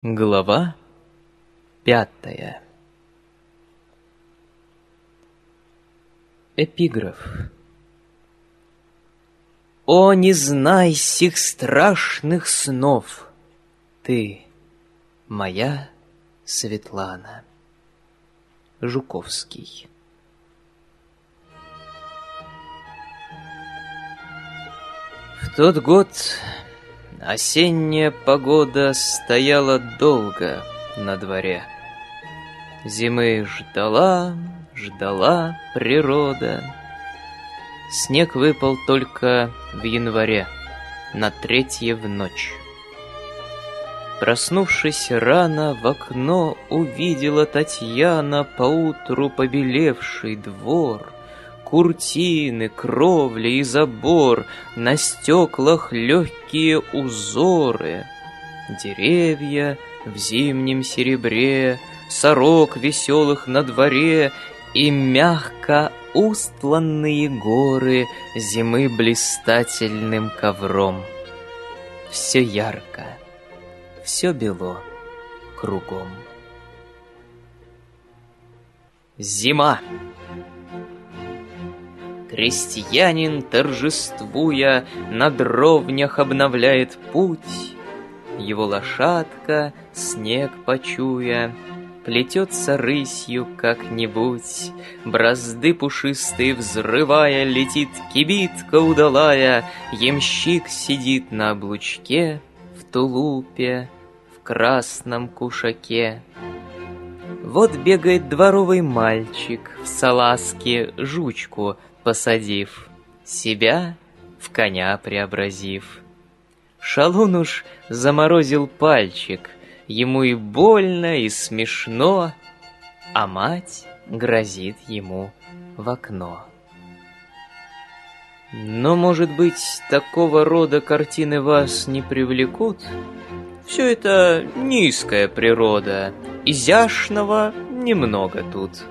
Глава пятая. Эпиграф. О, не знай сих страшных снов, Ты, моя Светлана. Жуковский В тот год Осенняя погода стояла долго на дворе. Зимы ждала, ждала природа. Снег выпал только в январе, на третье в ночь. Проснувшись рано, в окно увидела Татьяна поутру побелевший двор — Куртины, кровли и забор, На стеклах легкие узоры. Деревья в зимнем серебре, Сорок веселых на дворе И мягко устланные горы Зимы блистательным ковром. Все ярко, все бело кругом. Зима! Крестьянин, торжествуя, на дровнях обновляет путь. Его лошадка, снег почуя, Плетется рысью как-нибудь, Бразды пушистые взрывая, Летит кибитка удалая, Ямщик сидит на облучке, В тулупе, в красном кушаке. Вот бегает дворовый мальчик В салазке жучку посадив, Себя в коня преобразив. Шалун уж заморозил пальчик, Ему и больно, и смешно, А мать грозит ему в окно. Но, может быть, такого рода картины вас не привлекут? Все это низкая природа, изящного немного тут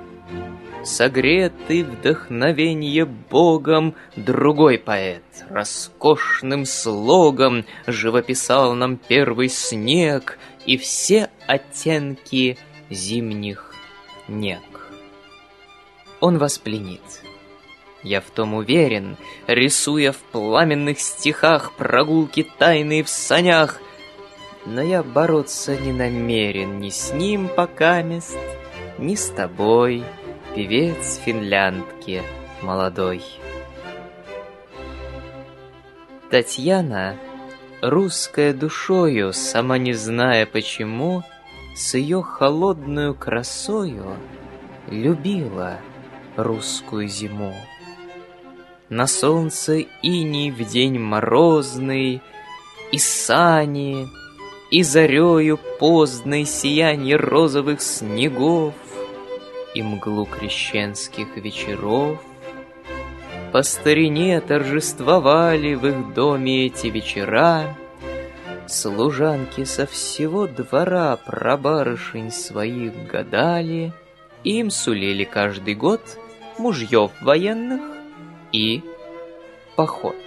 согретый вдохновенье Богом, другой поэт роскошным слогом живописал нам первый снег и все оттенки зимних нег. Он вас пленит. Я в том уверен, рисуя в пламенных стихах прогулки тайные в санях, но я бороться не намерен ни с ним пока мест, ни с тобой, певец финляндки молодой. Татьяна, русская душою, сама не зная почему, с ее холодную красою любила русскую зиму. На солнце иней в день морозный, и сани, и зарею поздной сиянье розовых снегов, и мглу крещенских вечеров. По старине торжествовали в их доме эти вечера, Служанки со всего двора про барышень своих гадали, Им сулили каждый год мужьев военных и поход.